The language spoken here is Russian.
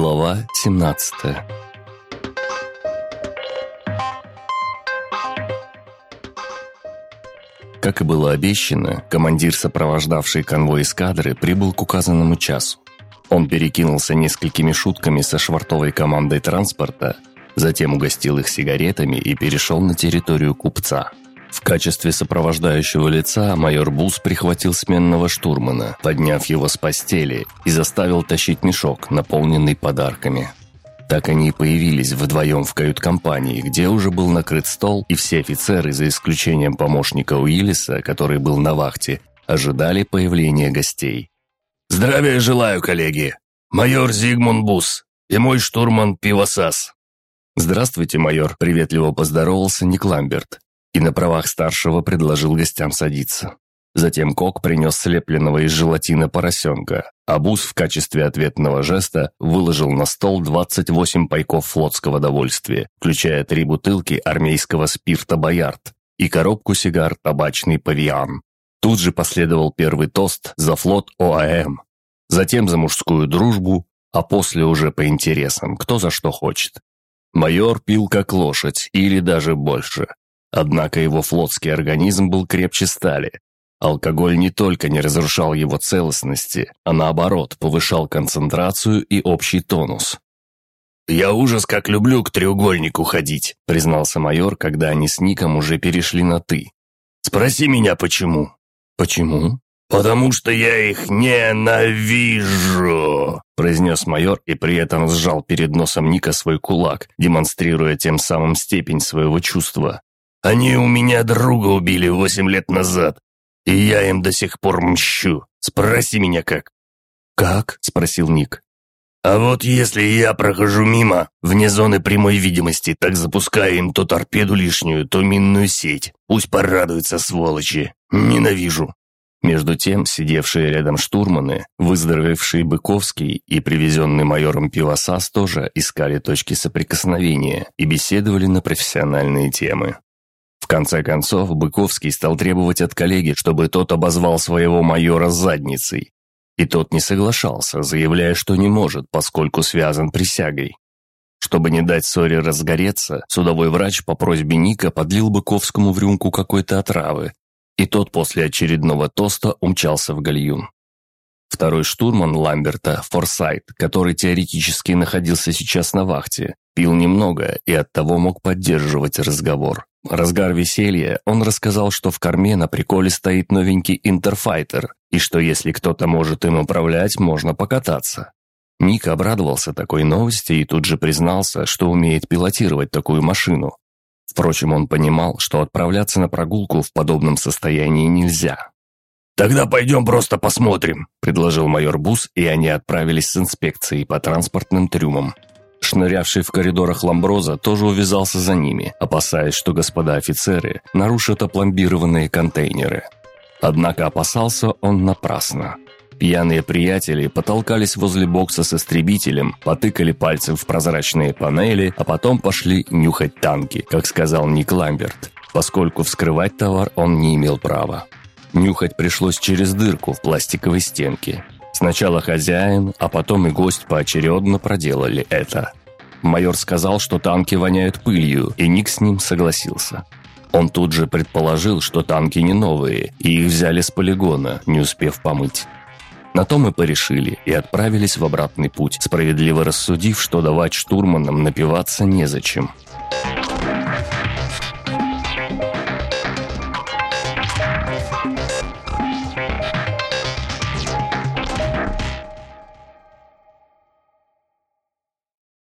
Глава 17 Как и было обещано, командир, сопровождавший конвой эскадры, прибыл к указанному часу. Он перекинулся несколькими шутками со швартовой командой транспорта, затем угостил их сигаретами и перешел на территорию купца. В качестве сопровождающего лица майор Бус прихватил сменного штурмана, подняв его с постели и заставил тащить мешок, наполненный подарками. Так они и появились вдвоем в кают-компании, где уже был накрыт стол, и все офицеры, за исключением помощника Уиллиса, который был на вахте, ожидали появления гостей. «Здравия желаю, коллеги! Майор Зигмунд Бус и мой штурман Пивосас!» «Здравствуйте, майор!» – приветливо поздоровался Ник Ламберт и на правах старшего предложил гостям садиться. Затем Кок принес слепленного из желатина поросенка, а Бус в качестве ответного жеста выложил на стол 28 пайков флотского довольствия, включая три бутылки армейского спирта «Боярд» и коробку сигар «Табачный павиан». Тут же последовал первый тост за флот ОАМ, затем за мужскую дружбу, а после уже по интересам, кто за что хочет. Майор пил как лошадь, или даже больше. Однако его флотский организм был крепче стали, Алкоголь не только не разрушал его целостности, а наоборот повышал концентрацию и общий тонус. «Я ужас как люблю к треугольнику ходить», признался майор, когда они с Ником уже перешли на «ты». «Спроси меня, почему?» «Почему?» «Потому что я их ненавижу», произнес майор и при этом сжал перед носом Ника свой кулак, демонстрируя тем самым степень своего чувства. «Они у меня друга убили восемь лет назад, и я им до сих пор мщу. Спроси меня как». «Как?» – спросил Ник. «А вот если я прохожу мимо, вне зоны прямой видимости, так запускаю им то торпеду лишнюю, то минную сеть. Пусть порадуются, сволочи. Ненавижу». Между тем, сидевшие рядом штурманы, выздоровевший Быковский и привезенный майором Пивосас тоже искали точки соприкосновения и беседовали на профессиональные темы. Конце концов, Быковский стал требовать от коллеги, чтобы тот обозвал своего майора задницей. И тот не соглашался, заявляя, что не может, поскольку связан присягой. Чтобы не дать ссоре разгореться, судовой врач по просьбе Ника подлил Быковскому в рюмку какой-то отравы, и тот после очередного тоста умчался в гальюн. Второй штурман Ламберта, Форсайт, который теоретически находился сейчас на вахте, пил немного и оттого мог поддерживать разговор. Разгар веселья, он рассказал, что в корме на приколе стоит новенький интерфайтер, и что если кто-то может им управлять, можно покататься. Ник обрадовался такой новости и тут же признался, что умеет пилотировать такую машину. Впрочем, он понимал, что отправляться на прогулку в подобном состоянии нельзя. «Тогда пойдем просто посмотрим», – предложил майор Бус, и они отправились с инспекцией по транспортным трюмам. Шнырявший в коридорах Ламброза тоже увязался за ними, опасаясь, что господа офицеры нарушат опломбированные контейнеры. Однако опасался он напрасно. Пьяные приятели потолкались возле бокса с истребителем, потыкали пальцем в прозрачные панели, а потом пошли нюхать танки, как сказал Ник Ламберт, поскольку вскрывать товар он не имел права. Нюхать пришлось через дырку в пластиковой стенке, Сначала хозяин, а потом и гость поочередно проделали это. Майор сказал, что танки воняют пылью, и Ник с ним согласился. Он тут же предположил, что танки не новые, и их взяли с полигона, не успев помыть. На то мы порешили и отправились в обратный путь, справедливо рассудив, что давать штурманам напиваться незачем.